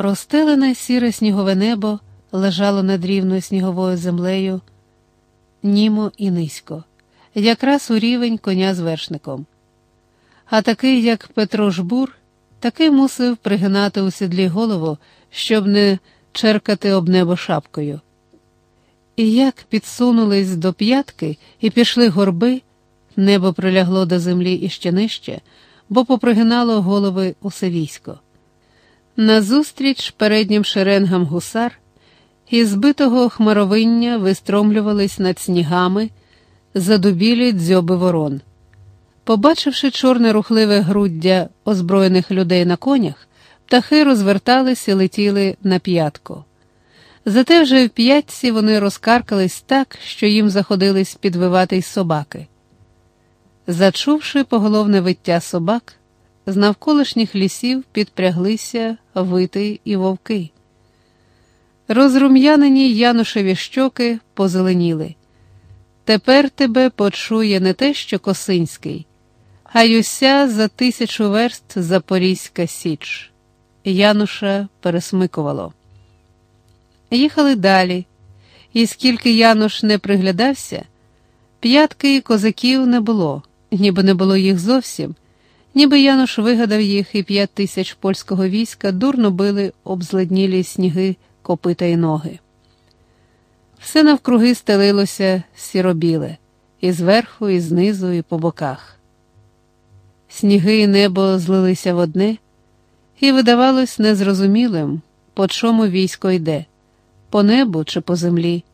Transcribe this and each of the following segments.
Простелене сіре снігове небо лежало над рівною сніговою землею, німо і низько, якраз у рівень коня з вершником. А такий, як Петро Жбур, такий мусив пригинати у сідлі голову, щоб не черкати об небо шапкою. І як підсунулись до п'ятки і пішли горби, небо прилягло до землі іще нижче, бо попригинало голови усе військо. Назустріч переднім шеренгам гусар із збитого хмаровиння вистромлювались над снігами задубілі дзьоби ворон. Побачивши чорне рухливе груддя озброєних людей на конях, птахи розвертались і летіли на п'ятку. Зате вже в п'ятці вони розкаркались так, що їм заходились підвивати й собаки. Зачувши поголовне виття собак, з навколишніх лісів підпряглися вити і вовки. Розрум'янені Янушеві щоки позеленіли. Тепер тебе почує не те, що Косинський, а й уся за тисячу верст Запорізька Січ. Януша пересмикувало. Їхали далі, і скільки Януш не приглядався, п'ятки козаків не було, ніби не було їх зовсім, ніби Януш вигадав їх, і п'ять тисяч польського війська дурно били об зледнілі сніги, копита й ноги. Все навкруги стелилося сіробіле, і зверху, і знизу, і по боках. Сніги і небо злилися в одне, і видавалось незрозумілим, по чому військо йде по небу чи по землі.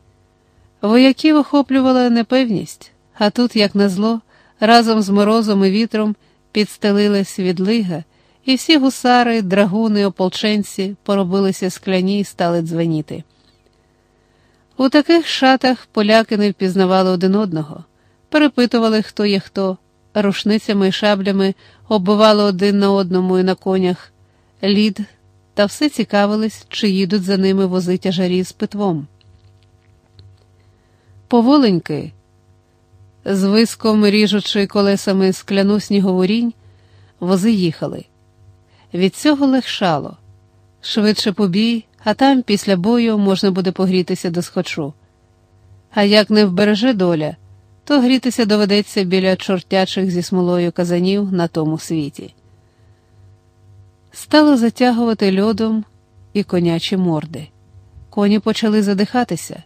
Вояків охоплювала непевність, а тут, як назло, разом з морозом і вітром підстелилась відлига, і всі гусари, драгуни, ополченці поробилися скляні і стали дзвеніти. У таких шатах поляки не впізнавали один одного, перепитували, хто є хто, рушницями і шаблями оббивали один на одному і на конях лід та все цікавились, чи їдуть за ними вози тяжарі з питвом. Поволеньки, з виском ріжучи колесами скляну снігову рінь, вози їхали. Від цього легшало. Швидше побій, а там, після бою, можна буде погрітися до схочу. А як не вбереже доля, то грітися доведеться біля чортячих зі смолою казанів на тому світі стало затягувати льодом і конячі морди. Коні почали задихатися,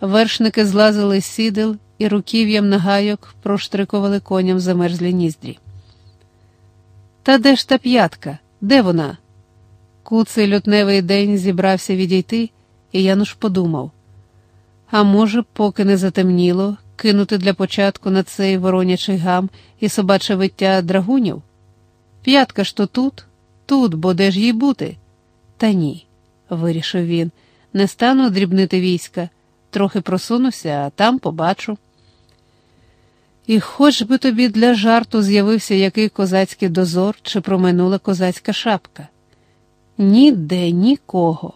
вершники злазили з сідел і руків'ям на гайок проштрикували коням замерзлі ніздрі. Та де ж та п'ятка? Де вона? Куций лютневий день зібрався відійти, і Януш подумав а може, поки не затемніло, кинути для початку на цей воронячий гам і собаче виття драгунів? П'ятка ж то тут. Тут, бо де ж їй бути? Та ні, вирішив він, не стану дрібнити війська, трохи просунуся, а там побачу. І хоч би тобі для жарту з'явився який козацький дозор чи проминула козацька шапка. Ніде нікого.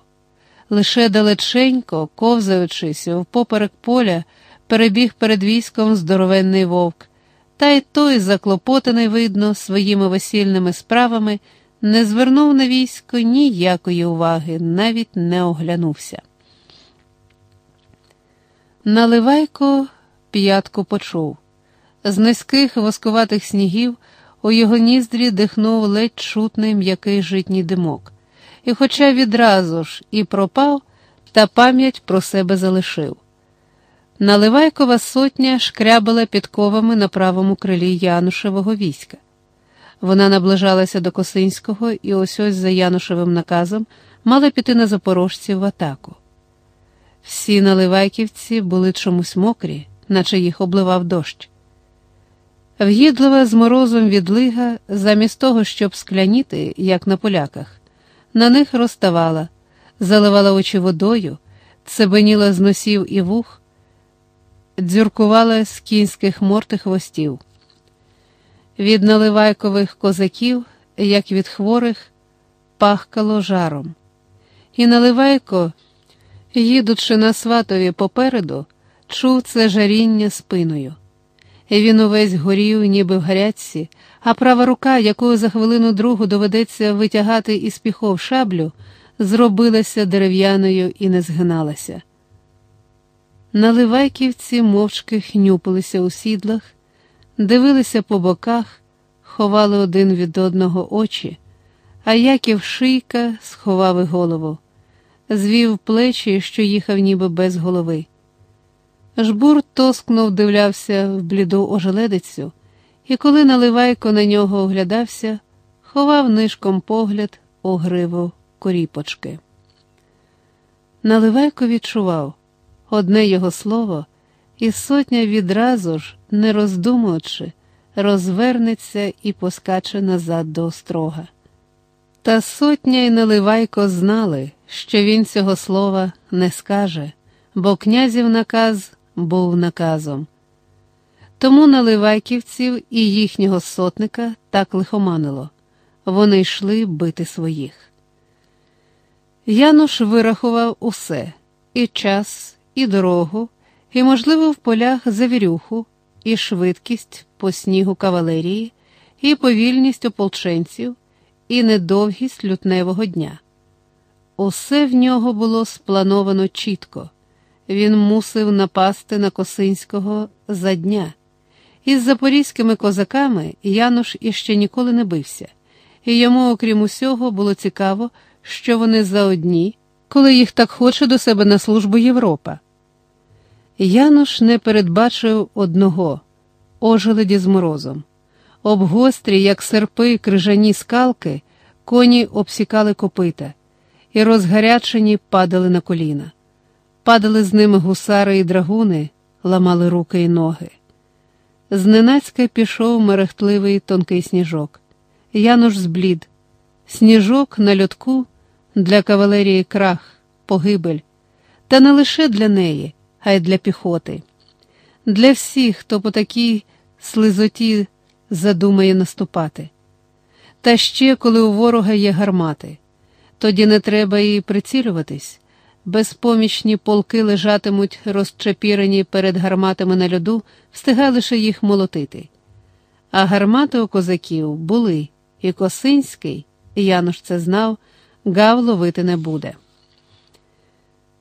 Лише далеченько, ковзаючись, впоперек поля, перебіг перед військом здоровенний вовк, та й той, заклопотаний, видно, своїми весільними справами не звернув на військо ніякої уваги, навіть не оглянувся. Наливайко п'ятку почув. З низьких воскуватих снігів у його ніздрі дихнув ледь чутний м'який житній димок, і, хоча відразу ж і пропав, та пам'ять про себе залишив. Наливайкова сотня шкрябала підковами на правому крилі Янушевого війська. Вона наближалася до Косинського і ось ось за Янушевим наказом мала піти на запорожців в атаку. Всі наливайківці були чомусь мокрі, наче їх обливав дощ. Вгідлива з морозом відлига, замість того, щоб скляніти, як на поляках, на них розставала, заливала очі водою, цебеніла з носів і вух, дзюркувала з кінських морти хвостів. Від наливайкових козаків, як від хворих, пахкало жаром. І наливайко, їдучи на сватові попереду, чув це жаріння спиною. Він увесь горів, ніби в гарячці, а права рука, якою за хвилину другу доведеться витягати із піхов шаблю, зробилася дерев'яною і не згиналася. Наливайківці мовчки хнюпилися у сідлах, дивилися по боках, ховали один від одного очі, а Яків шийка сховав голову, звів плечі, що їхав ніби без голови. Жбур тоскно вдивлявся в бліду ожеледицю, і коли наливайко на нього оглядався, ховав нишком погляд у гриву коріпочки. Наливайко відчував одне його слово, і сотня відразу ж, не роздумуючи, розвернеться і поскаче назад до острога. Та сотня й наливайко знали, що він цього слова не скаже, бо князів наказ був наказом. Тому наливайківців і їхнього сотника так лихоманило вони йшли бити своїх. Януш вирахував усе і час, і дорогу, і, можливо, в полях завірюху, і швидкість по снігу кавалерії, і повільність ополченців, і недовгість лютневого дня. Усе в нього було сплановано чітко. Він мусив напасти на Косинського за дня. Із запорізькими козаками Януш іще ніколи не бився, і йому, окрім усього, було цікаво, що вони за одні, коли їх так хоче до себе на службу Європа. Януш не передбачив одного ожеледі з морозом. Обгострі, як серпи крижані скалки, коні обсікали копита, і розгарячені падали на коліна. Падали з ними гусари і драгуни, ламали руки й ноги. Зненацька пішов мерехтливий тонкий сніжок. Януш зблід. Сніжок на льотку для кавалерії крах, погибель, та не лише для неї, а й для піхоти, для всіх, хто по такій слизоті задумає наступати. Та ще коли у ворога є гармати, тоді не треба і прицілюватись. Безпомічні полки лежатимуть розчепірені перед гарматами на льоду, встигай лише їх молотити. А гармати у козаків були, і Косинський, Януш це знав, гав ловити не буде.